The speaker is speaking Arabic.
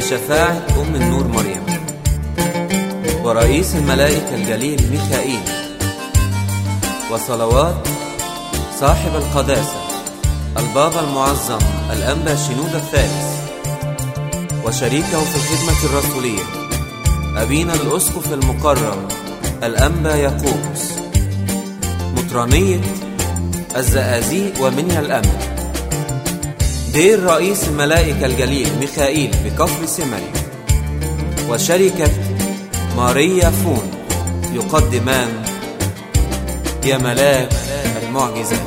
شفاعة أم النور مريم. ورئيس الملائكة الجليل ميخائيل وصلوات صاحب القداسة البابا المعظم الأنبا شنود الثالث. وشريكه في الخدمة الرسولية أبينا الأسقف المقرم الأنبا يقومس مطرانية الزقازيق ومنيا الأمن. دير رئيس الملائكة الجليل ميخائيل بكفر سمري وشركة ماريا فون يقدمان يا ملاك المعجزات